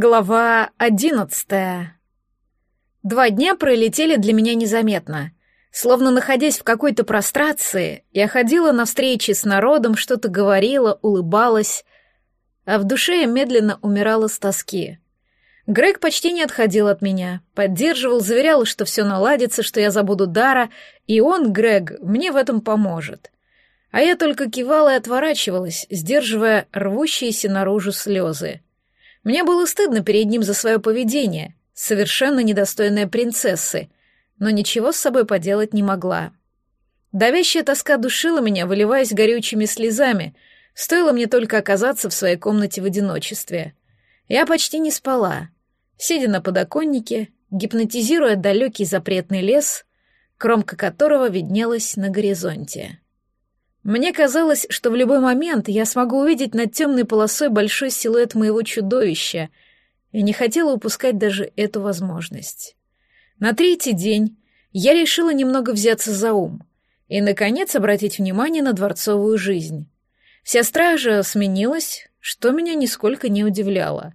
Глава одиннадцатая. Два дня пролетели для меня незаметно. Словно находясь в какой-то прострации, я ходила на встречи с народом, что-то говорила, улыбалась, а в душе я медленно умирала с тоски. Грег почти не отходил от меня, поддерживал, заверял, что все наладится, что я забуду Дара, и он, Грег, мне в этом поможет. А я только кивала и отворачивалась, сдерживая рвущиеся наружу слезы. Мне было стыдно перед ним за свое поведение, совершенно недостойное принцессы, но ничего с собой поделать не могла. Давящая тоска душила меня, выливаясь горючими слезами, стоило мне только оказаться в своей комнате в одиночестве. Я почти не спала, сидя на подоконнике, гипнотизируя далекий запретный лес, кромка которого виднелась на горизонте. Мне казалось, что в любой момент я смогу увидеть над темной полосой большой силуэт моего чудовища, и не хотела упускать даже эту возможность. На третий день я решила немного взяться за ум и, наконец, обратить внимание на дворцовую жизнь. Вся стража сменилась, что меня нисколько не удивляло.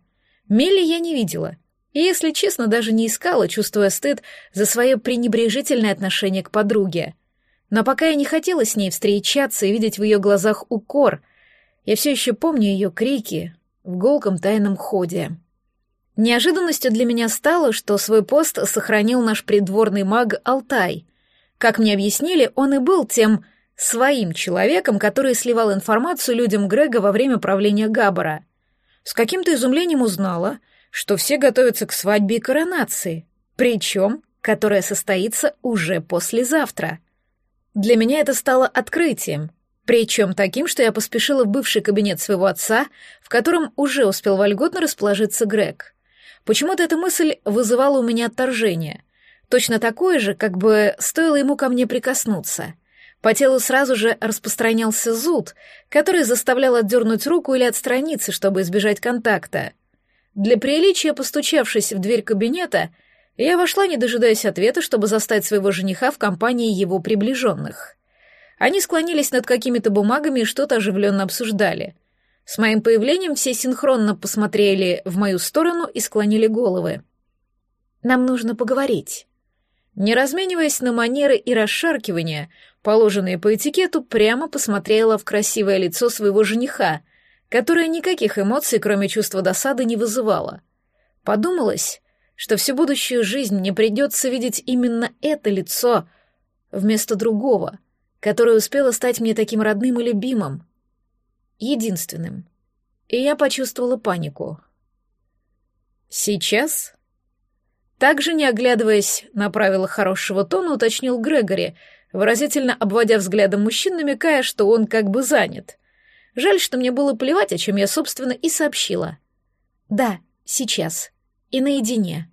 Мелли я не видела, и, если честно, даже не искала, чувствуя стыд за свое пренебрежительное отношение к подруге — но пока я не хотела с ней встречаться и видеть в ее глазах укор, я все еще помню ее крики в голком тайном ходе. Неожиданностью для меня стало, что свой пост сохранил наш придворный маг Алтай. Как мне объяснили, он и был тем своим человеком, который сливал информацию людям Грега во время правления Габбара. С каким-то изумлением узнала, что все готовятся к свадьбе и коронации, причем, которая состоится уже послезавтра. Для меня это стало открытием, причем таким, что я поспешила в бывший кабинет своего отца, в котором уже успел вольготно расположиться Грег. Почему-то эта мысль вызывала у меня отторжение. Точно такое же, как бы стоило ему ко мне прикоснуться. По телу сразу же распространялся зуд, который заставлял отдернуть руку или отстраниться, чтобы избежать контакта. Для приличия, постучавшись в дверь кабинета, я вошла, не дожидаясь ответа, чтобы застать своего жениха в компании его приближенных. Они склонились над какими-то бумагами и что-то оживленно обсуждали. С моим появлением все синхронно посмотрели в мою сторону и склонили головы. «Нам нужно поговорить». Не размениваясь на манеры и расшаркивания, положенные по этикету, прямо посмотрела в красивое лицо своего жениха, которое никаких эмоций, кроме чувства досады, не вызывало. Подумалось, что всю будущую жизнь мне придется видеть именно это лицо вместо другого, которое успело стать мне таким родным и любимым, единственным. И я почувствовала панику. «Сейчас?» Также, не оглядываясь на правила хорошего тона, уточнил Грегори, выразительно обводя взглядом мужчин, намекая, что он как бы занят. Жаль, что мне было плевать, о чем я, собственно, и сообщила. «Да, сейчас. И наедине».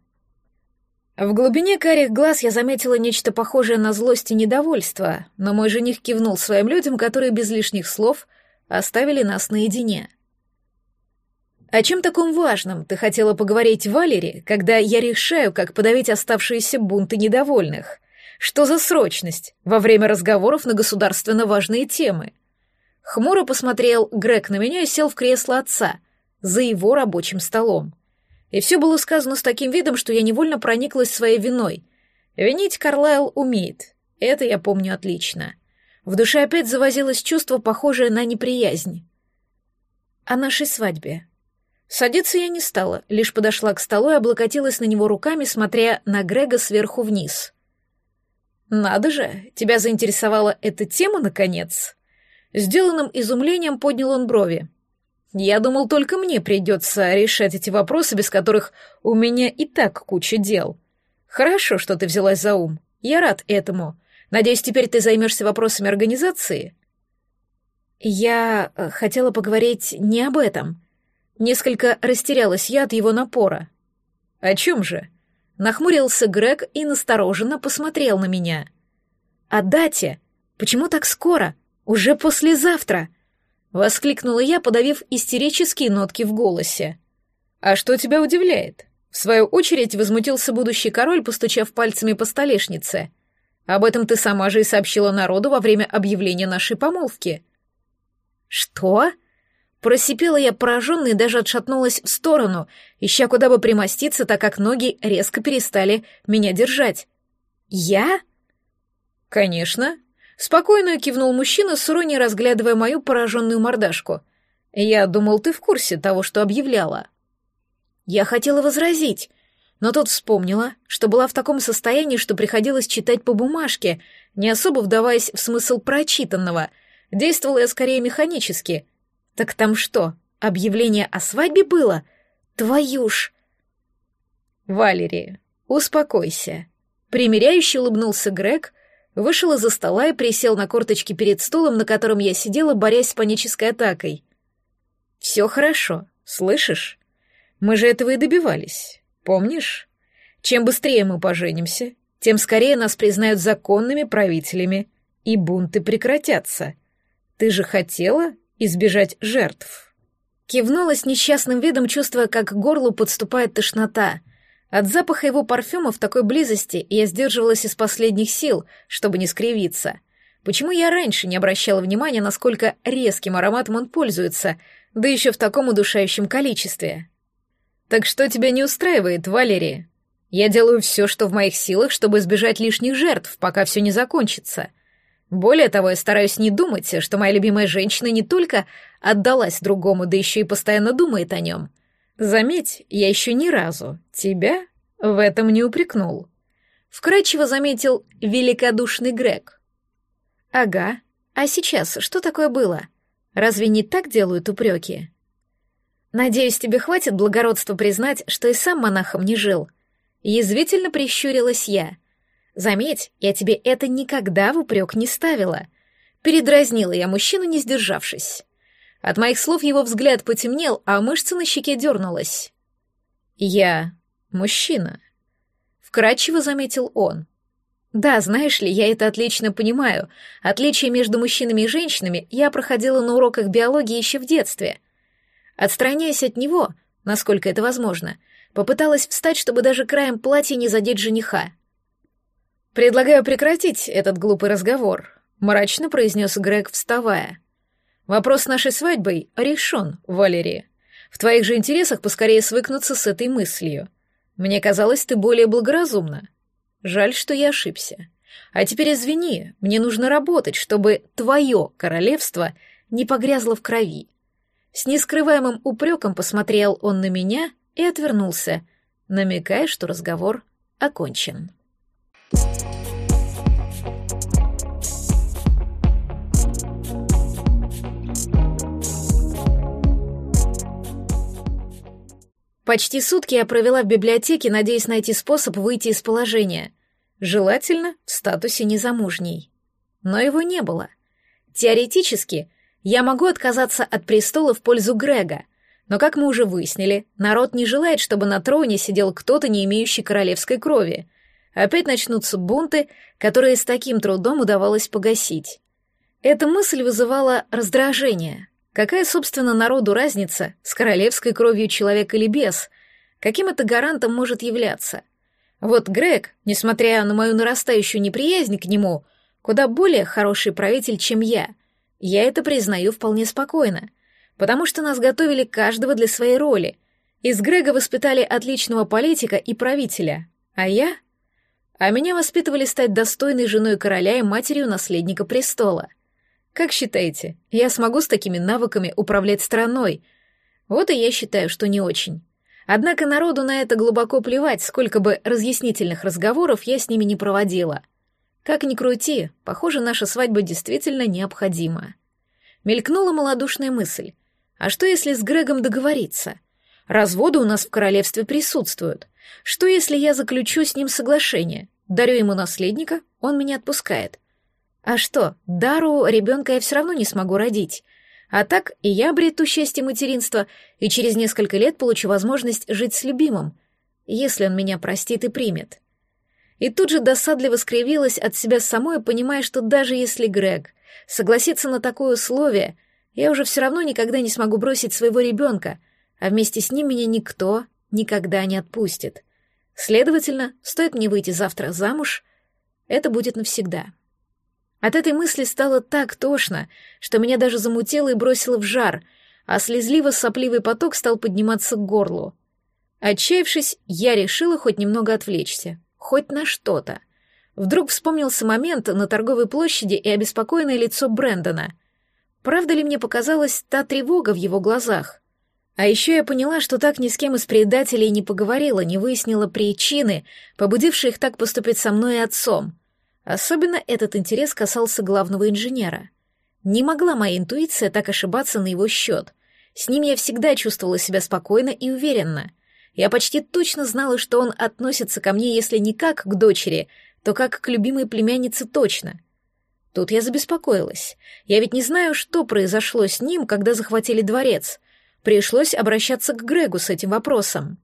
В глубине карих глаз я заметила нечто похожее на злость и недовольство, но мой жених кивнул своим людям, которые без лишних слов оставили нас наедине. «О чем таком важном ты хотела поговорить Валере, когда я решаю, как подавить оставшиеся бунты недовольных? Что за срочность во время разговоров на государственно важные темы?» Хмуро посмотрел Грег на меня и сел в кресло отца за его рабочим столом. И все было сказано с таким видом, что я невольно прониклась своей виной. Винить Карлайл умеет, это я помню отлично. В душе опять завозилось чувство, похожее на неприязнь. О нашей свадьбе. Садиться я не стала, лишь подошла к столу и облокотилась на него руками, смотря на Грега сверху вниз. «Надо же, тебя заинтересовала эта тема, наконец?» Сделанным изумлением поднял он брови. Я думал, только мне придется решать эти вопросы, без которых у меня и так куча дел. Хорошо, что ты взялась за ум. Я рад этому. Надеюсь, теперь ты займешься вопросами организации? Я э, хотела поговорить не об этом. Несколько растерялась я от его напора. О чем же? Нахмурился Грег и настороженно посмотрел на меня. О дате. Почему так скоро? Уже послезавтра. — Воскликнула я, подавив истерические нотки в голосе. «А что тебя удивляет?» В свою очередь возмутился будущий король, постучав пальцами по столешнице. «Об этом ты сама же и сообщила народу во время объявления нашей помолвки». «Что?» Просипела я пораженно и даже отшатнулась в сторону, ища куда бы примоститься, так как ноги резко перестали меня держать. «Я?» «Конечно», — спокойно кивнул мужчина, с иронией разглядывая мою пораженную мордашку. «Я думал, ты в курсе того, что объявляла». Я хотела возразить, но тут вспомнила, что была в таком состоянии, что приходилось читать по бумажке, не особо вдаваясь в смысл прочитанного. Действовала я скорее механически. Так там что, объявление о свадьбе было? Твою ж! Валерия, успокойся. Примеряющий улыбнулся Грег, вышел из-за стола и присел на корточки перед стулом, на котором я сидела, борясь с панической атакой. «Все хорошо, слышишь? Мы же этого и добивались. Помнишь? Чем быстрее мы поженимся, тем скорее нас признают законными правителями, и бунты прекратятся. Ты же хотела избежать жертв. Кивнула с несчастным видом, чувствуя, как к горлу подступает тошнота. От запаха его парфюма в такой близости я сдерживалась из последних сил, чтобы не скривиться. Почему я раньше не обращала внимания, насколько резким ароматом он пользуется, да еще в таком удушающем количестве? Так что тебя не устраивает, Валерия? Я делаю все, что в моих силах, чтобы избежать лишних жертв, пока все не закончится. Более того, я стараюсь не думать, что моя любимая женщина не только отдалась другому, да еще и постоянно думает о нем. Заметь, я еще ни разу тебя в этом не упрекнул. Вкрадчиво заметил великодушный Грег. Ага, а сейчас что такое было? Разве не так делают упреки? Надеюсь, тебе хватит благородства признать, что и сам монахом не жил. Язвительно прищурилась я. Заметь, я тебе это никогда в упрек не ставила. Передразнила я мужчину, не сдержавшись. От моих слов его взгляд потемнел, а мышца на щеке дернулась. «Я мужчина», — вкратчиво заметил он. «Да, знаешь ли, я это отлично понимаю. Отличие между мужчинами и женщинами я проходила на уроках биологии еще в детстве. Отстраняясь от него, насколько это возможно, попыталась встать, чтобы даже краем платья не задеть жениха. «Предлагаю прекратить этот глупый разговор», — мрачно произнес Грег, вставая. «Вопрос нашей свадьбой решен, Валерия. В твоих же интересах поскорее свыкнуться с этой мыслью. Мне казалось, ты более благоразумна. Жаль, что я ошибся. А теперь извини, мне нужно работать, чтобы твое королевство не погрязло в крови. С нескрываемым упреком посмотрел он на меня и отвернулся, намекая, что разговор окончен. Почти сутки я провела в библиотеке, надеясь найти способ выйти из положения. Желательно в статусе незамужней. Но его не было. Теоретически, я могу отказаться от престола в пользу Грега, но, как мы уже выяснили, народ не желает, чтобы на троне сидел кто-то, не имеющий королевской крови. Опять начнутся бунты, которые с таким трудом удавалось погасить. Эта мысль вызывала раздражение. Какая, собственно, народу разница, с королевской кровью человек или без? Каким это гарантом может являться? Вот Грег, несмотря на мою нарастающую неприязнь к нему, куда более хороший правитель, чем я — я это признаю вполне спокойно, потому что нас готовили каждого для своей роли. Из Грега воспитали отличного политика и правителя, а я... А меня воспитывали стать достойной женой короля и матерью наследника престола. Как считаете, я смогу с такими навыками управлять страной? Вот и я считаю, что не очень. Однако народу на это глубоко плевать, сколько бы разъяснительных разговоров я с ними не проводила. Как ни крути, похоже, наша свадьба действительно необходима. Мелькнула малодушная мысль. А что, если с Грегом договориться? Разводы у нас в королевстве присутствуют. Что, если я заключу с ним соглашение? Дарю ему наследника, он меня отпускает. А что, Дару ребенка я все равно не смогу родить. А так и я обрету счастье материнства, и через несколько лет получу возможность жить с любимым, если он меня простит и примет и тут же досадливо скривилась от себя самой, понимая, что даже если Грег согласится на такое условие, я уже все равно никогда не смогу бросить своего ребенка, а вместе с ним меня никто никогда не отпустит. Следовательно, стоит мне выйти завтра замуж, это будет навсегда. От этой мысли стало так тошно, что меня даже замутило и бросило в жар, а слезливо-сопливый поток стал подниматься к горлу. Отчаявшись, я решила хоть немного отвлечься, хоть на что-то. Вдруг вспомнился момент на торговой площади и обеспокоенное лицо Брэндона. Правда ли мне показалась та тревога в его глазах? А еще я поняла, что так ни с кем из предателей не поговорила, не выяснила причины, побудившие их так поступить со мной и отцом. Особенно этот интерес касался главного инженера. Не могла моя интуиция так ошибаться на его счет. С ним я всегда чувствовала себя спокойно и уверенно. Я почти точно знала, что он относится ко мне, если не как к дочери, то как к любимой племяннице точно. Тут я забеспокоилась. Я ведь не знаю, что произошло с ним, когда захватили дворец. Пришлось обращаться к Грегу с этим вопросом.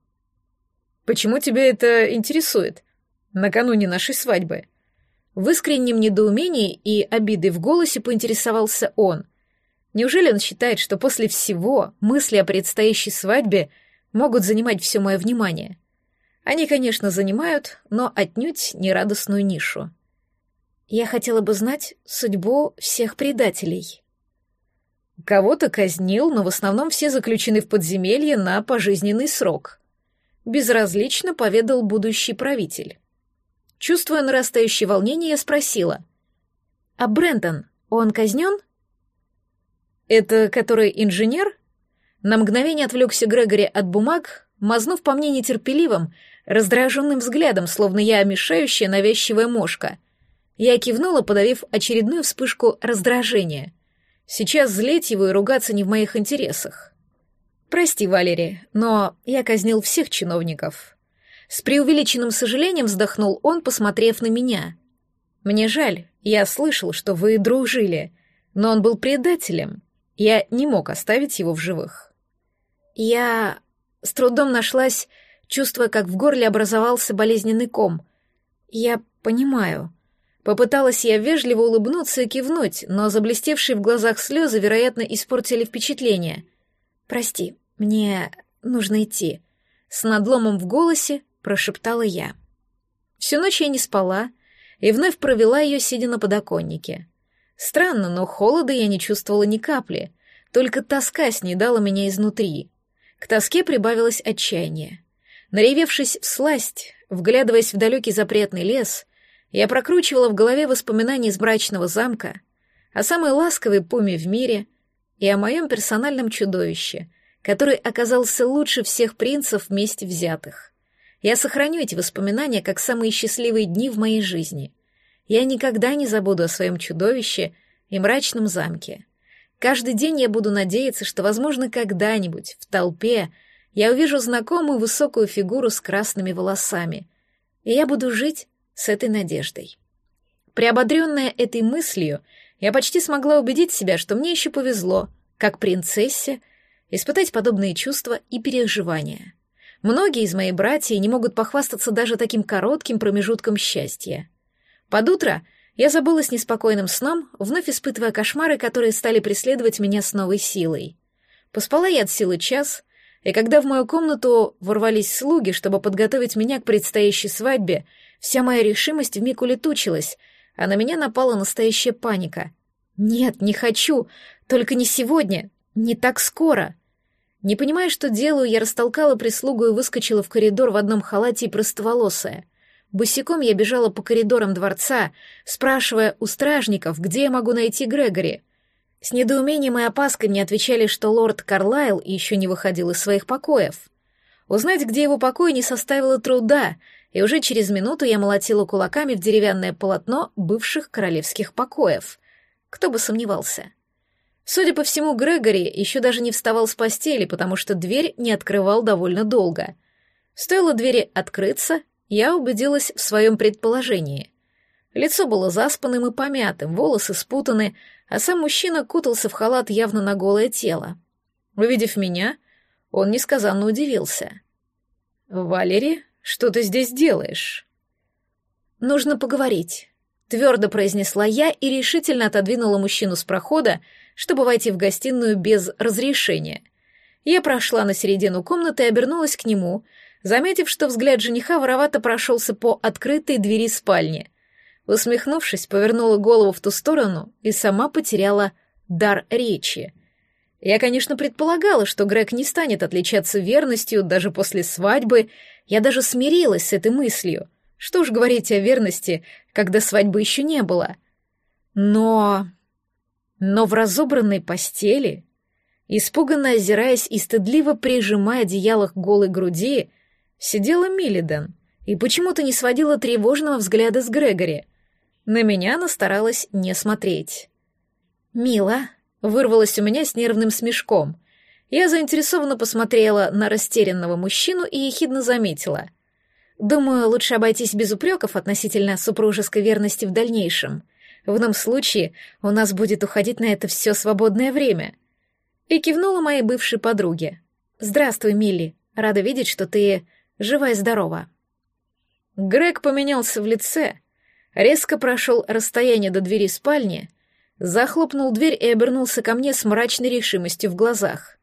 «Почему тебя это интересует? Накануне нашей свадьбы?» В искреннем недоумении и обидой в голосе поинтересовался он. Неужели он считает, что после всего мысли о предстоящей свадьбе могут занимать все мое внимание? Они, конечно, занимают, но отнюдь не радостную нишу. Я хотела бы знать судьбу всех предателей. Кого-то казнил, но в основном все заключены в подземелье на пожизненный срок. Безразлично поведал будущий правитель. Чувствуя нарастающее волнение, я спросила. «А Брентон, он казнен?» «Это который инженер?» На мгновение отвлекся Грегори от бумаг, мазнув по мне нетерпеливым, раздраженным взглядом, словно я мешающая навязчивая мошка. Я кивнула, подавив очередную вспышку раздражения. Сейчас злить его и ругаться не в моих интересах. «Прости, Валерия, но я казнил всех чиновников. С преувеличенным сожалением вздохнул он, посмотрев на меня. «Мне жаль, я слышал, что вы дружили, но он был предателем. Я не мог оставить его в живых». Я с трудом нашлась, чувствуя, как в горле образовался болезненный ком. «Я понимаю». Попыталась я вежливо улыбнуться и кивнуть, но заблестевшие в глазах слезы, вероятно, испортили впечатление. «Прости, мне нужно идти». С надломом в голосе прошептала я. Всю ночь я не спала и вновь провела ее, сидя на подоконнике. Странно, но холода я не чувствовала ни капли, только тоска снедала меня изнутри. К тоске прибавилось отчаяние. Наревевшись в сласть, вглядываясь в далекий запретный лес, я прокручивала в голове воспоминания из брачного замка, о самой ласковой пуме в мире и о моем персональном чудовище, который оказался лучше всех принцев вместе взятых. Я сохраню эти воспоминания как самые счастливые дни в моей жизни. Я никогда не забуду о своем чудовище и мрачном замке. Каждый день я буду надеяться, что, возможно, когда-нибудь в толпе я увижу знакомую высокую фигуру с красными волосами, и я буду жить с этой надеждой. Приободренная этой мыслью, я почти смогла убедить себя, что мне еще повезло, как принцессе, испытать подобные чувства и переживания. Многие из моих братьев не могут похвастаться даже таким коротким промежутком счастья. Под утро я забылась неспокойным сном, вновь испытывая кошмары, которые стали преследовать меня с новой силой. Поспала я от силы час, и когда в мою комнату ворвались слуги, чтобы подготовить меня к предстоящей свадьбе, вся моя решимость вмиг улетучилась, а на меня напала настоящая паника. «Нет, не хочу, только не сегодня, не так скоро». Не понимая, что делаю, я растолкала прислугу и выскочила в коридор в одном халате и простоволосая. Босиком я бежала по коридорам дворца, спрашивая у стражников, где я могу найти Грегори. С недоумением и опаской мне отвечали, что лорд Карлайл еще не выходил из своих покоев. Узнать, где его покой, не составило труда, и уже через минуту я молотила кулаками в деревянное полотно бывших королевских покоев. Кто бы сомневался. Судя по всему, Грегори еще даже не вставал с постели, потому что дверь не открывал довольно долго. Стоило двери открыться, я убедилась в своем предположении. Лицо было заспанным и помятым, волосы спутаны, а сам мужчина кутался в халат явно на голое тело. Увидев меня, он несказанно удивился. «Валери, что ты здесь делаешь?» «Нужно поговорить», — твердо произнесла я и решительно отодвинула мужчину с прохода, чтобы войти в гостиную без разрешения. Я прошла на середину комнаты и обернулась к нему, заметив, что взгляд жениха воровато прошелся по открытой двери спальни. Усмехнувшись, повернула голову в ту сторону и сама потеряла дар речи. Я, конечно, предполагала, что Грег не станет отличаться верностью даже после свадьбы. Я даже смирилась с этой мыслью. Что уж говорить о верности, когда свадьбы еще не было. Но... Но в разобранной постели, испуганно озираясь и стыдливо прижимая одеяло к голой груди, сидела Миллидан и почему-то не сводила тревожного взгляда с Грегори. На меня она старалась не смотреть. «Мила», — вырвалась у меня с нервным смешком. Я заинтересованно посмотрела на растерянного мужчину и ехидно заметила. «Думаю, лучше обойтись без упреков относительно супружеской верности в дальнейшем. В ином случае у нас будет уходить на это все свободное время». И кивнула моей бывшей подруге. «Здравствуй, Милли. Рада видеть, что ты жива и здорова». Грег поменялся в лице, резко прошел расстояние до двери спальни, захлопнул дверь и обернулся ко мне с мрачной решимостью в глазах.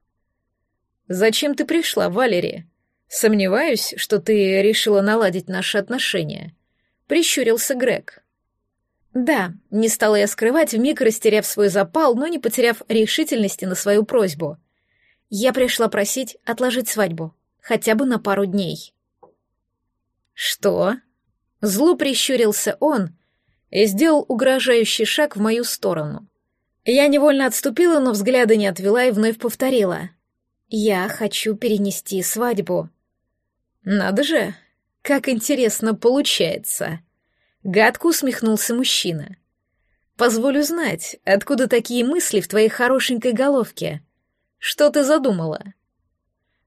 «Зачем ты пришла, Валерия? Сомневаюсь, что ты решила наладить наши отношения», — прищурился Грег. «Да», — не стала я скрывать, вмиг растеряв свой запал, но не потеряв решительности на свою просьбу. «Я пришла просить отложить свадьбу, хотя бы на пару дней». «Что?» Зло прищурился он и сделал угрожающий шаг в мою сторону. Я невольно отступила, но взгляда не отвела и вновь повторила. «Я хочу перенести свадьбу». «Надо же, как интересно получается!» Гадко усмехнулся мужчина. «Позволю знать, откуда такие мысли в твоей хорошенькой головке? Что ты задумала?»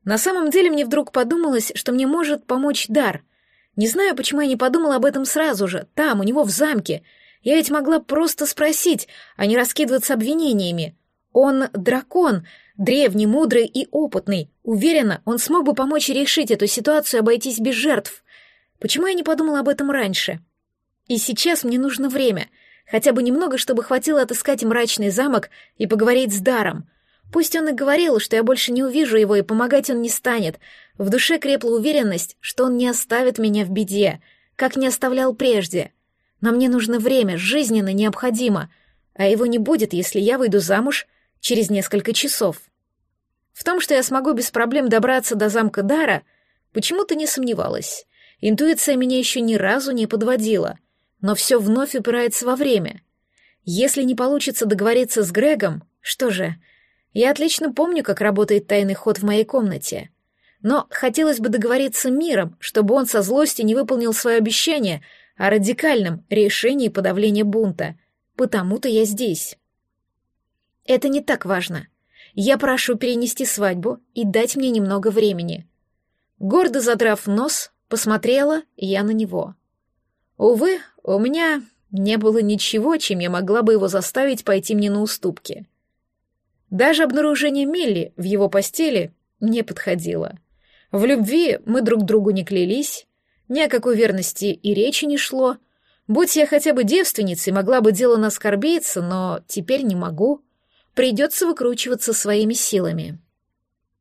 На самом деле мне вдруг подумалось, что мне может помочь дар — не знаю, почему я не подумала об этом сразу же, там, у него в замке. Я ведь могла просто спросить, а не раскидываться обвинениями. Он дракон, древний, мудрый и опытный. Уверена, он смог бы помочь решить эту ситуацию и обойтись без жертв. Почему я не подумала об этом раньше? И сейчас мне нужно время, хотя бы немного, чтобы хватило отыскать мрачный замок и поговорить с Даром. Пусть он и говорил, что я больше не увижу его и помогать он не станет, в душе крепла уверенность, что он не оставит меня в беде, как не оставлял прежде. Но мне нужно время, жизненно необходимо, а его не будет, если я выйду замуж через несколько часов. В том, что я смогу без проблем добраться до замка Дара, почему-то не сомневалась. Интуиция меня еще ни разу не подводила, но все вновь упирается во время. Если не получится договориться с Грегом, что же, я отлично помню, как работает тайный ход в моей комнате. Но хотелось бы договориться миром, чтобы он со злости не выполнил свое обещание о радикальном решении подавления бунта. Потому-то я здесь. Это не так важно. Я прошу перенести свадьбу и дать мне немного времени. Гордо задрав нос, посмотрела я на него. Увы, у меня не было ничего, чем я могла бы его заставить пойти мне на уступки. Даже обнаружение Мелли в его постели не подходило. В любви мы друг другу не клялись, ни о какой верности и речи не шло. Будь я хотя бы девственницей, могла бы дело оскорбиться, но теперь не могу. Придется выкручиваться своими силами.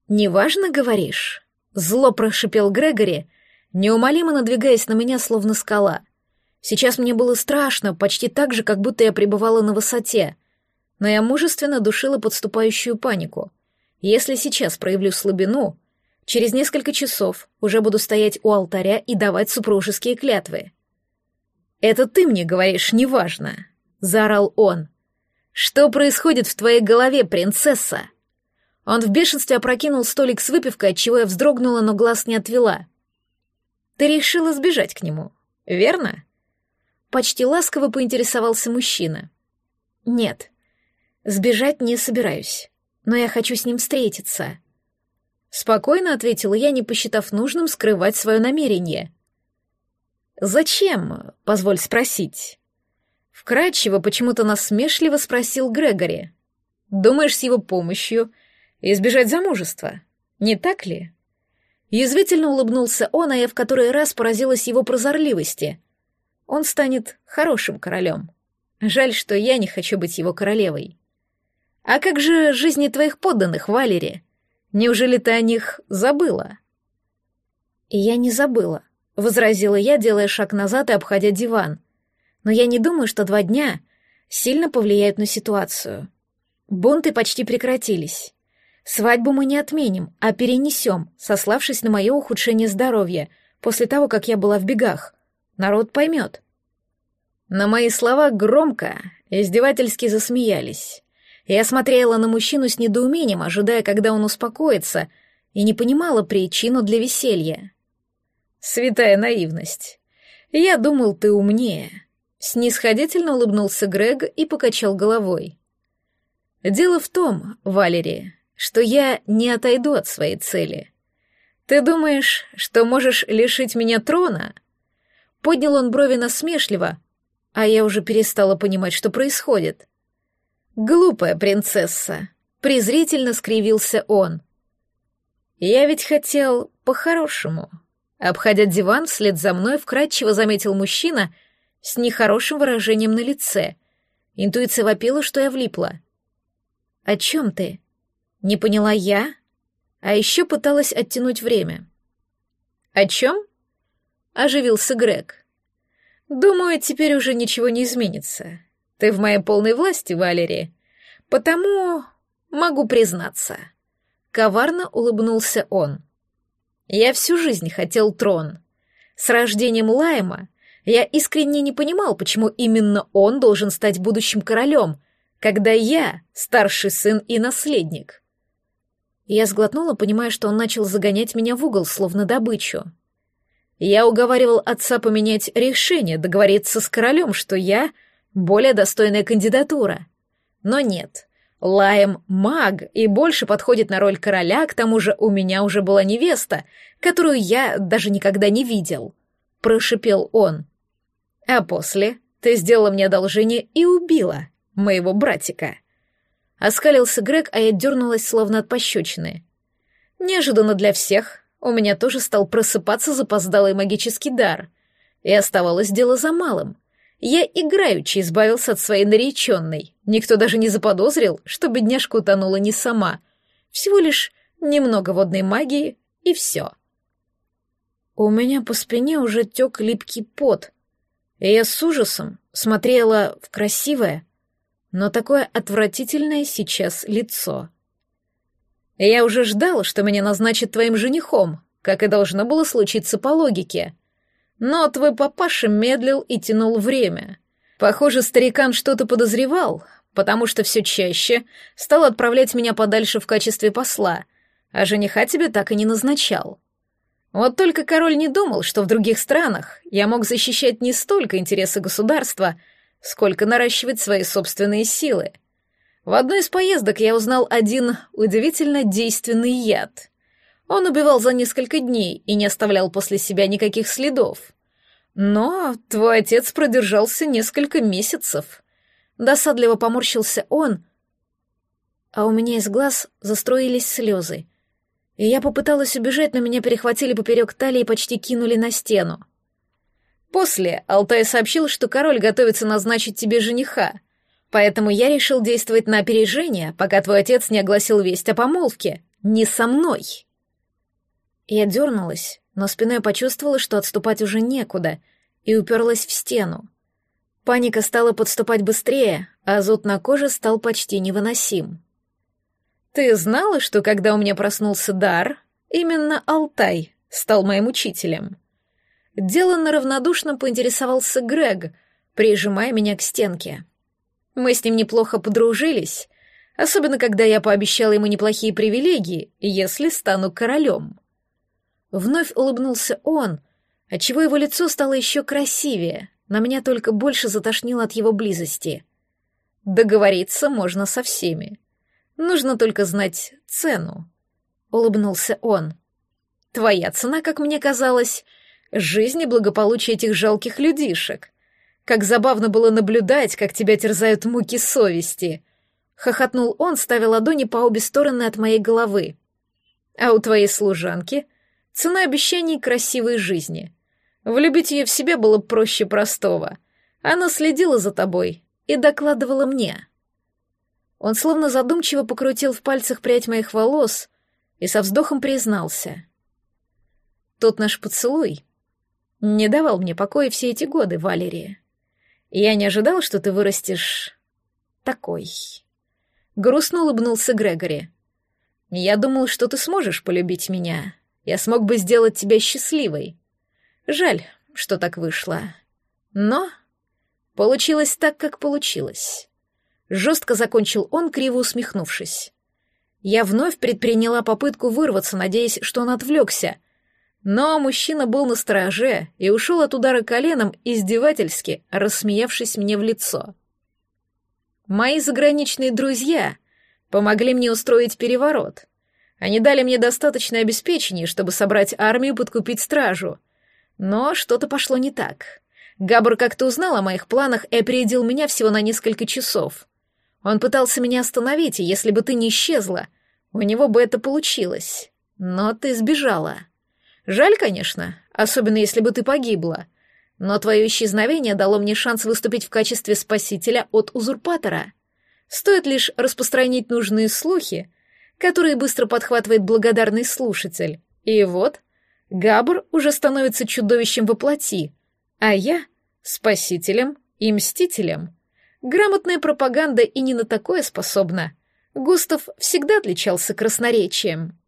«Неважно, говоришь?» — зло прошипел Грегори, неумолимо надвигаясь на меня, словно скала. Сейчас мне было страшно, почти так же, как будто я пребывала на высоте — но я мужественно душила подступающую панику. Если сейчас проявлю слабину, через несколько часов уже буду стоять у алтаря и давать супружеские клятвы. «Это ты мне говоришь, неважно», — заорал он. «Что происходит в твоей голове, принцесса?» Он в бешенстве опрокинул столик с выпивкой, отчего я вздрогнула, но глаз не отвела. «Ты решила сбежать к нему, верно?» Почти ласково поинтересовался мужчина. «Нет, Сбежать не собираюсь, но я хочу с ним встретиться. Спокойно ответила я, не посчитав нужным скрывать свое намерение. «Зачем?» — позволь спросить. Вкратчиво, почему-то насмешливо спросил Грегори. «Думаешь, с его помощью избежать замужества? Не так ли?» Язвительно улыбнулся он, а я в который раз поразилась его прозорливости. Он станет хорошим королем. Жаль, что я не хочу быть его королевой. А как же жизни твоих подданных, Валери? Неужели ты о них забыла? я не забыла, возразила я, делая шаг назад и обходя диван. Но я не думаю, что два дня сильно повлияют на ситуацию. Бунты почти прекратились. Свадьбу мы не отменим, а перенесем, сославшись на мое ухудшение здоровья, после того, как я была в бегах. Народ поймет. На мои слова громко, издевательски засмеялись. Я смотрела на мужчину с недоумением, ожидая, когда он успокоится, и не понимала причину для веселья. Святая наивность. Я думал, ты умнее. Снисходительно улыбнулся Грег и покачал головой. Дело в том, Валерия, что я не отойду от своей цели. Ты думаешь, что можешь лишить меня трона? Поднял он брови насмешливо, а я уже перестала понимать, что происходит. Глупая принцесса, презрительно скривился он. Я ведь хотел по-хорошему. Обходя диван, вслед за мной вкрадчиво заметил мужчина с нехорошим выражением на лице. Интуиция вопила, что я влипла. «О чем ты?» Не поняла я, а еще пыталась оттянуть время. «О чем?» — оживился Грег. «Думаю, теперь уже ничего не изменится. Ты в моей полной власти, Валерия. Потому могу признаться». Коварно улыбнулся он. «Я всю жизнь хотел трон. С рождением Лайма я искренне не понимал, почему именно он должен стать будущим королем, когда я старший сын и наследник. Я сглотнула, понимая, что он начал загонять меня в угол, словно добычу. Я уговаривал отца поменять решение, договориться с королем, что я более достойная кандидатура. Но нет. Лаем маг и больше подходит на роль короля, к тому же у меня уже была невеста, которую я даже никогда не видел. Прошипел он. А после ты сделала мне одолжение и убила моего братика. Оскалился Грег, а я дернулась, словно от пощечины. Неожиданно для всех у меня тоже стал просыпаться запоздалый магический дар. И оставалось дело за малым. Я играючи избавился от своей нареченной. Никто даже не заподозрил, что бедняжка утонула не сама. Всего лишь немного водной магии, и все. У меня по спине уже тек липкий пот, и я с ужасом смотрела в красивое, но такое отвратительное сейчас лицо. Я уже ждал, что меня назначат твоим женихом, как и должно было случиться по логике. Но твой папаша медлил и тянул время. Похоже, старикан что-то подозревал, потому что все чаще стал отправлять меня подальше в качестве посла, а жениха тебе так и не назначал. Вот только король не думал, что в других странах я мог защищать не столько интересы государства, сколько наращивать свои собственные силы. В одной из поездок я узнал один удивительно действенный яд. Он убивал за несколько дней и не оставлял после себя никаких следов. Но твой отец продержался несколько месяцев. Досадливо поморщился он, а у меня из глаз застроились слезы. И я попыталась убежать, но меня перехватили поперек талии и почти кинули на стену. После Алтай сообщил, что король готовится назначить тебе жениха, поэтому я решил действовать на опережение, пока твой отец не огласил весть о помолвке. Не со мной. Я дернулась, но спиной почувствовала, что отступать уже некуда, и уперлась в стену. Паника стала подступать быстрее, а зуд на коже стал почти невыносим. «Ты знала, что когда у меня проснулся дар, именно Алтай стал моим учителем?» Деланно равнодушно поинтересовался Грег, прижимая меня к стенке. Мы с ним неплохо подружились, особенно когда я пообещала ему неплохие привилегии, если стану королем. Вновь улыбнулся он, отчего его лицо стало еще красивее, на меня только больше затошнило от его близости. Договориться можно со всеми. Нужно только знать цену. Улыбнулся он. Твоя цена, как мне казалось, жизнь и благополучие этих жалких людишек. Как забавно было наблюдать, как тебя терзают муки совести. Хохотнул он, ставя ладони по обе стороны от моей головы. А у твоей служанки цена обещаний красивой жизни. Влюбить ее в себя было проще простого. Она следила за тобой и докладывала мне. Он словно задумчиво покрутил в пальцах прядь моих волос и со вздохом признался. Тот наш поцелуй не давал мне покоя все эти годы, Валерия. Я не ожидал, что ты вырастешь такой. Грустно улыбнулся Грегори. Я думал, что ты сможешь полюбить меня. Я смог бы сделать тебя счастливой. Жаль, что так вышло. Но получилось так, как получилось. Жестко закончил он, криво усмехнувшись. Я вновь предприняла попытку вырваться, надеясь, что он отвлекся. Но мужчина был на стороже и ушел от удара коленом, издевательски, рассмеявшись мне в лицо. Мои заграничные друзья помогли мне устроить переворот. Они дали мне достаточное обеспечение, чтобы собрать армию и подкупить стражу. Но что-то пошло не так. Габр как-то узнал о моих планах и опередил меня всего на несколько часов. Он пытался меня остановить, и если бы ты не исчезла, у него бы это получилось. Но ты сбежала. Жаль, конечно, особенно если бы ты погибла. Но твое исчезновение дало мне шанс выступить в качестве спасителя от узурпатора. Стоит лишь распространить нужные слухи, которые быстро подхватывает благодарный слушатель. И вот, Габр уже становится чудовищем воплоти, а я — спасителем и мстителем. Грамотная пропаганда и не на такое способна. Густав всегда отличался красноречием.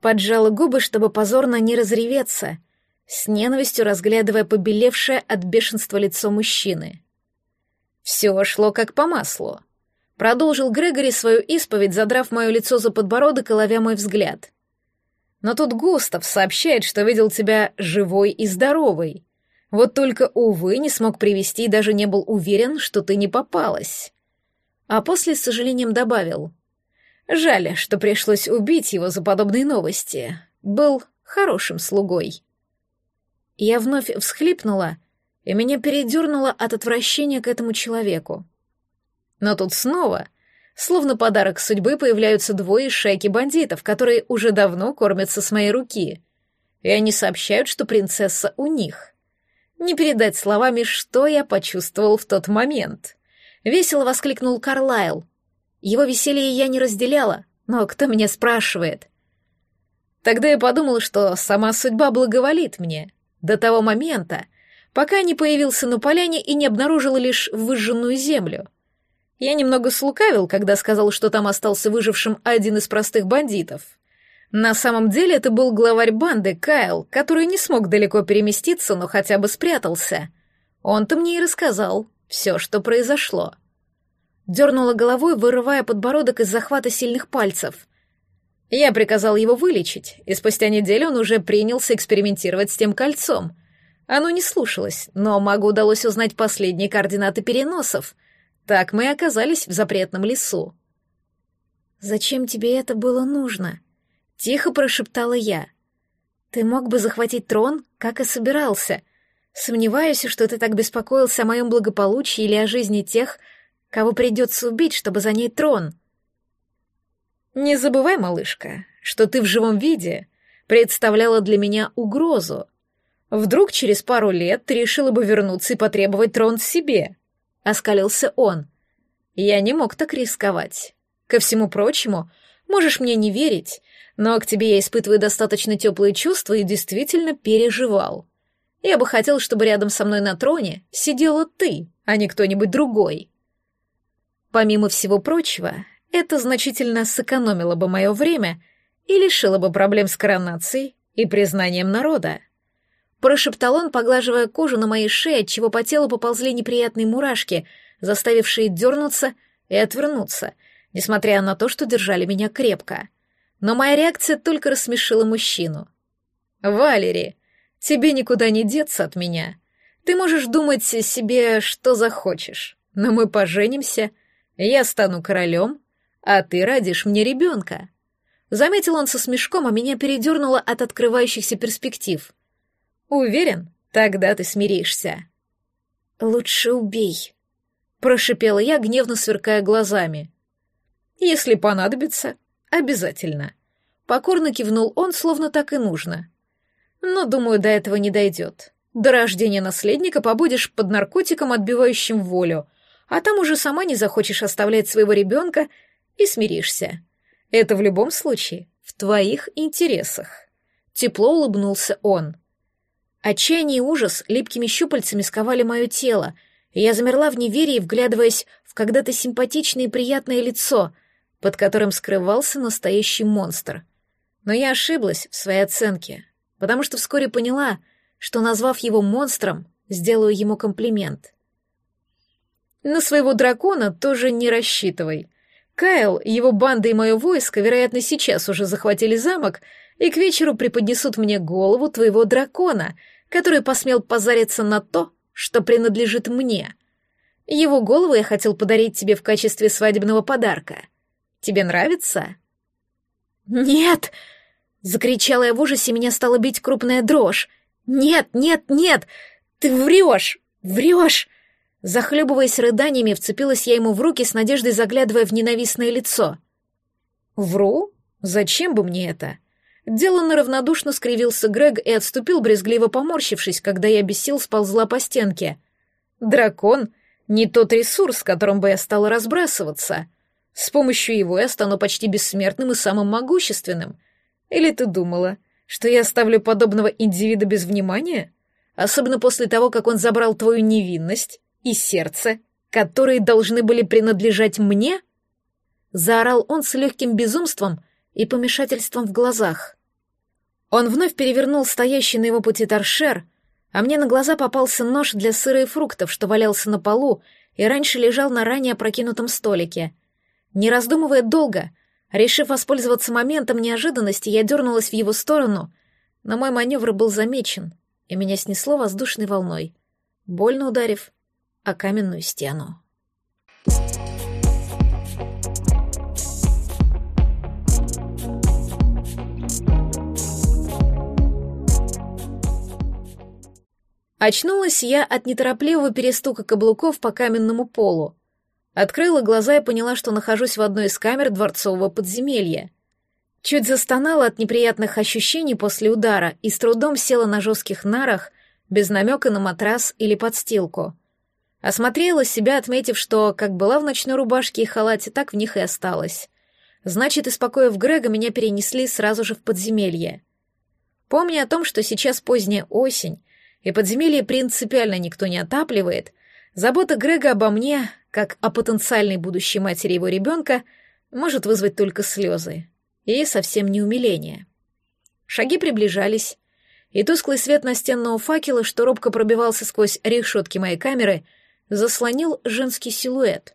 Поджала губы, чтобы позорно не разреветься, с ненавистью разглядывая побелевшее от бешенства лицо мужчины. Все шло как по маслу. Продолжил Грегори свою исповедь, задрав мое лицо за подбородок и ловя мой взгляд. Но тут Густав сообщает, что видел тебя живой и здоровой. Вот только, увы, не смог привести и даже не был уверен, что ты не попалась. А после с сожалением добавил. Жаль, что пришлось убить его за подобные новости. Был хорошим слугой. Я вновь всхлипнула, и меня передернуло от отвращения к этому человеку. Но тут снова, словно подарок судьбы, появляются двое шайки бандитов, которые уже давно кормятся с моей руки. И они сообщают, что принцесса у них. Не передать словами, что я почувствовал в тот момент. Весело воскликнул Карлайл. Его веселье я не разделяла, но кто меня спрашивает? Тогда я подумал, что сама судьба благоволит мне. До того момента, пока не появился на поляне и не обнаружил лишь выжженную землю — я немного слукавил, когда сказал, что там остался выжившим один из простых бандитов. На самом деле это был главарь банды Кайл, который не смог далеко переместиться, но хотя бы спрятался. Он-то мне и рассказал все, что произошло. Дернула головой, вырывая подбородок из захвата сильных пальцев. Я приказал его вылечить, и спустя неделю он уже принялся экспериментировать с тем кольцом. Оно не слушалось, но магу удалось узнать последние координаты переносов — так мы и оказались в запретном лесу. «Зачем тебе это было нужно?» — тихо прошептала я. «Ты мог бы захватить трон, как и собирался. Сомневаюсь, что ты так беспокоился о моем благополучии или о жизни тех, кого придется убить, чтобы занять трон». «Не забывай, малышка, что ты в живом виде представляла для меня угрозу. Вдруг через пару лет ты решила бы вернуться и потребовать трон себе?» — оскалился он. «Я не мог так рисковать. Ко всему прочему, можешь мне не верить, но к тебе я испытываю достаточно теплые чувства и действительно переживал. Я бы хотел, чтобы рядом со мной на троне сидела ты, а не кто-нибудь другой». Помимо всего прочего, это значительно сэкономило бы мое время и лишило бы проблем с коронацией и признанием народа. Прошептал он, поглаживая кожу на моей шее, отчего по телу поползли неприятные мурашки, заставившие дернуться и отвернуться, несмотря на то, что держали меня крепко. Но моя реакция только рассмешила мужчину. «Валери, тебе никуда не деться от меня. Ты можешь думать себе, что захочешь, но мы поженимся, я стану королем, а ты родишь мне ребенка». Заметил он со смешком, а меня передернуло от открывающихся перспектив. Уверен, тогда ты смиришься. Лучше убей, прошипела я, гневно сверкая глазами. Если понадобится, обязательно. Покорно кивнул он, словно так и нужно. Но, думаю, до этого не дойдет. До рождения наследника побудешь под наркотиком, отбивающим волю, а там уже сама не захочешь оставлять своего ребенка и смиришься. Это в любом случае в твоих интересах. Тепло улыбнулся он. Отчаяние и ужас липкими щупальцами сковали мое тело, и я замерла в неверии, вглядываясь в когда-то симпатичное и приятное лицо, под которым скрывался настоящий монстр. Но я ошиблась в своей оценке, потому что вскоре поняла, что, назвав его монстром, сделаю ему комплимент. На своего дракона тоже не рассчитывай. Кайл, его банда и мое войско, вероятно, сейчас уже захватили замок и к вечеру преподнесут мне голову твоего дракона, который посмел позариться на то, что принадлежит мне. Его голову я хотел подарить тебе в качестве свадебного подарка. Тебе нравится?» «Нет!» — закричала я в ужасе, меня стала бить крупная дрожь. «Нет, нет, нет! Ты врешь! Врешь!» Захлебываясь рыданиями, вцепилась я ему в руки с надеждой, заглядывая в ненавистное лицо. «Вру? Зачем бы мне это?» Деланно равнодушно скривился Грег и отступил, брезгливо поморщившись, когда я без сил сползла по стенке. «Дракон — не тот ресурс, которым бы я стала разбрасываться. С помощью его я стану почти бессмертным и самым могущественным. Или ты думала, что я оставлю подобного индивида без внимания? Особенно после того, как он забрал твою невинность и сердце, которые должны были принадлежать мне?» Заорал он с легким безумством и помешательством в глазах. Он вновь перевернул стоящий на его пути торшер, а мне на глаза попался нож для сыра и фруктов, что валялся на полу и раньше лежал на ранее опрокинутом столике. Не раздумывая долго, решив воспользоваться моментом неожиданности, я дернулась в его сторону, но мой маневр был замечен, и меня снесло воздушной волной, больно ударив о каменную стену. Очнулась я от неторопливого перестука каблуков по каменному полу. Открыла глаза и поняла, что нахожусь в одной из камер дворцового подземелья. Чуть застонала от неприятных ощущений после удара и с трудом села на жестких нарах, без намека на матрас или подстилку. Осмотрела себя, отметив, что как была в ночной рубашке и халате, так в них и осталась. Значит, из покоев Грега меня перенесли сразу же в подземелье. Помня о том, что сейчас поздняя осень, и подземелье принципиально никто не отапливает, забота Грега обо мне, как о потенциальной будущей матери его ребенка, может вызвать только слезы и совсем не умиление. Шаги приближались, и тусклый свет настенного факела, что робко пробивался сквозь решетки моей камеры, заслонил женский силуэт.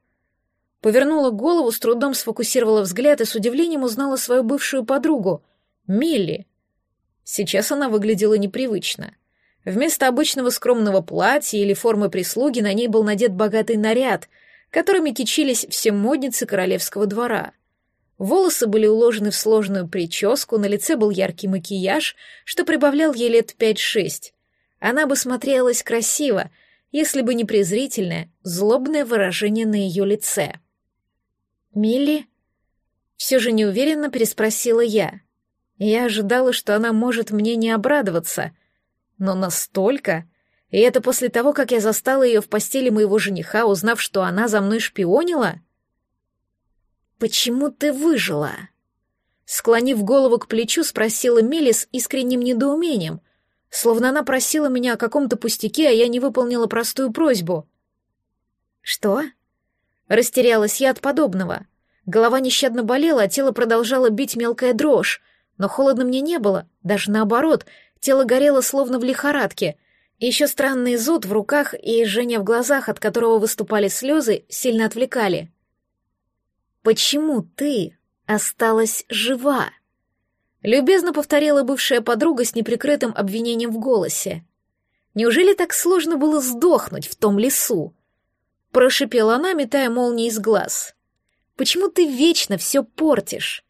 Повернула голову, с трудом сфокусировала взгляд и с удивлением узнала свою бывшую подругу, Милли. Сейчас она выглядела непривычно — Вместо обычного скромного платья или формы прислуги на ней был надет богатый наряд, которыми кичились все модницы королевского двора. Волосы были уложены в сложную прическу, на лице был яркий макияж, что прибавлял ей лет пять-шесть. Она бы смотрелась красиво, если бы не презрительное, злобное выражение на ее лице. «Милли?» Все же неуверенно переспросила я. Я ожидала, что она может мне не обрадоваться — но настолько... И это после того, как я застала ее в постели моего жениха, узнав, что она за мной шпионила? «Почему ты выжила?» Склонив голову к плечу, спросила Мели с искренним недоумением, словно она просила меня о каком-то пустяке, а я не выполнила простую просьбу. «Что?» Растерялась я от подобного. Голова нещадно болела, а тело продолжало бить мелкая дрожь, но холодно мне не было, даже наоборот, Тело горело словно в лихорадке. Еще странный зуд в руках и жжение в глазах, от которого выступали слезы, сильно отвлекали. «Почему ты осталась жива?» Любезно повторила бывшая подруга с неприкрытым обвинением в голосе. «Неужели так сложно было сдохнуть в том лесу?» Прошипела она, метая молнии из глаз. «Почему ты вечно все портишь?»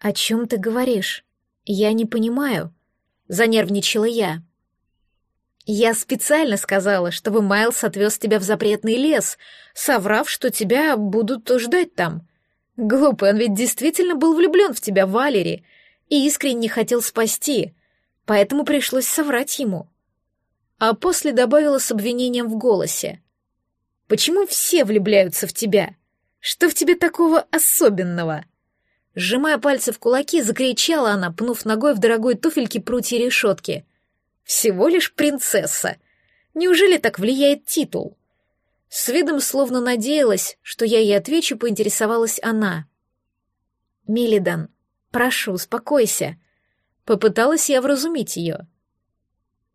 «О чем ты говоришь? Я не понимаю», — занервничала я. «Я специально сказала, чтобы Майлз отвез тебя в запретный лес, соврав, что тебя будут ждать там. Глупый, он ведь действительно был влюблен в тебя, Валери, и искренне хотел спасти, поэтому пришлось соврать ему». А после добавила с обвинением в голосе. «Почему все влюбляются в тебя? Что в тебе такого особенного?» Сжимая пальцы в кулаки, закричала она, пнув ногой в дорогой туфельке прутья решетки. «Всего лишь принцесса! Неужели так влияет титул?» С видом словно надеялась, что я ей отвечу, поинтересовалась она. Милидан, прошу, успокойся. Попыталась я вразумить ее.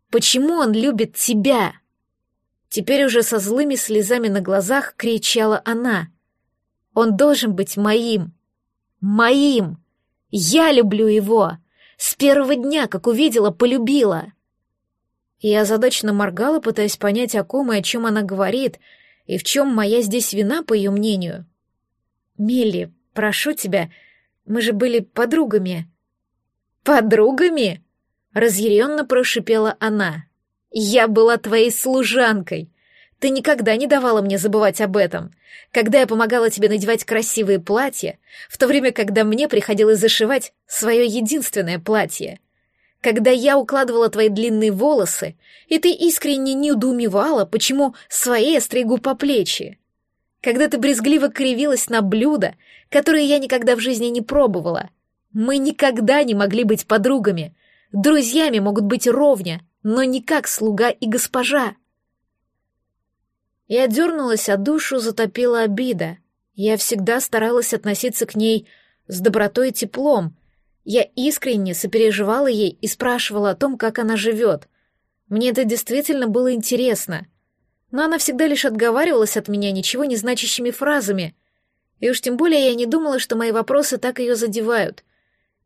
Почему он любит тебя? Теперь уже со злыми слезами на глазах кричала она. Он должен быть моим. Моим. Я люблю его. С первого дня, как увидела, полюбила. Я озадаченно моргала, пытаясь понять, о ком и о чем она говорит, и в чем моя здесь вина, по ее мнению. «Милли, прошу тебя, мы же были подругами». «Подругами?» — разъяренно прошипела она. Я была твоей служанкой. Ты никогда не давала мне забывать об этом. Когда я помогала тебе надевать красивые платья, в то время, когда мне приходилось зашивать свое единственное платье. Когда я укладывала твои длинные волосы, и ты искренне не удумевала, почему свои стригу по плечи. Когда ты брезгливо кривилась на блюда, которые я никогда в жизни не пробовала. Мы никогда не могли быть подругами. Друзьями могут быть ровня, но не как слуга и госпожа. Я дернулась, а душу затопила обида. Я всегда старалась относиться к ней с добротой и теплом. Я искренне сопереживала ей и спрашивала о том, как она живет. Мне это действительно было интересно. Но она всегда лишь отговаривалась от меня ничего не значащими фразами. И уж тем более я не думала, что мои вопросы так ее задевают.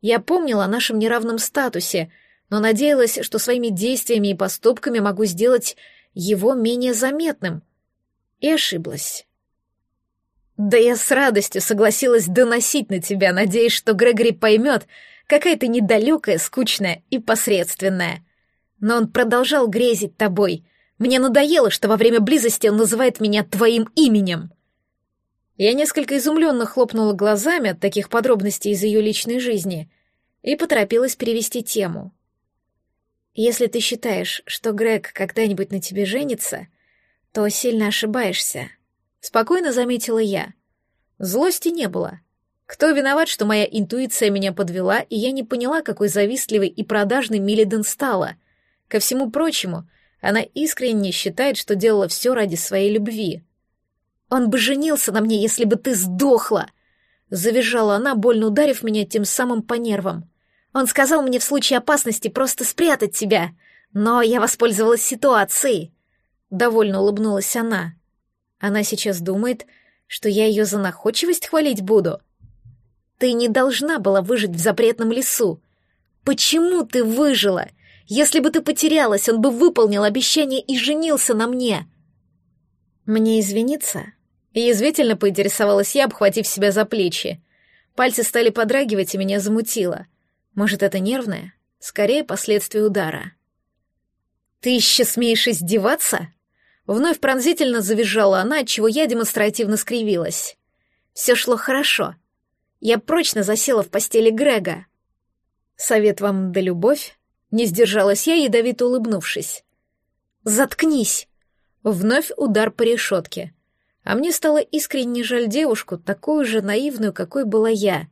Я помнила о нашем неравном статусе — но надеялась, что своими действиями и поступками могу сделать его менее заметным. И ошиблась. Да я с радостью согласилась доносить на тебя, надеясь, что Грегори поймет, какая ты недалекая, скучная и посредственная. Но он продолжал грезить тобой. Мне надоело, что во время близости он называет меня твоим именем. Я несколько изумленно хлопнула глазами от таких подробностей из ее личной жизни и поторопилась перевести тему. Если ты считаешь, что Грег когда-нибудь на тебе женится, то сильно ошибаешься. Спокойно заметила я. Злости не было. Кто виноват, что моя интуиция меня подвела, и я не поняла, какой завистливой и продажной Милиден стала. Ко всему прочему, она искренне считает, что делала все ради своей любви. «Он бы женился на мне, если бы ты сдохла!» Завизжала она, больно ударив меня тем самым по нервам. Он сказал мне в случае опасности просто спрятать тебя, но я воспользовалась ситуацией. Довольно улыбнулась она. Она сейчас думает, что я ее за находчивость хвалить буду. Ты не должна была выжить в запретном лесу. Почему ты выжила? Если бы ты потерялась, он бы выполнил обещание и женился на мне. Мне извиниться? Язвительно поинтересовалась я, обхватив себя за плечи. Пальцы стали подрагивать, и меня замутило — может, это нервное? Скорее, последствия удара. «Ты еще смеешь издеваться?» Вновь пронзительно завизжала она, отчего я демонстративно скривилась. Все шло хорошо. Я прочно засела в постели Грега. «Совет вам да любовь?» Не сдержалась я, ядовито улыбнувшись. «Заткнись!» Вновь удар по решетке. А мне стало искренне жаль девушку, такую же наивную, какой была я.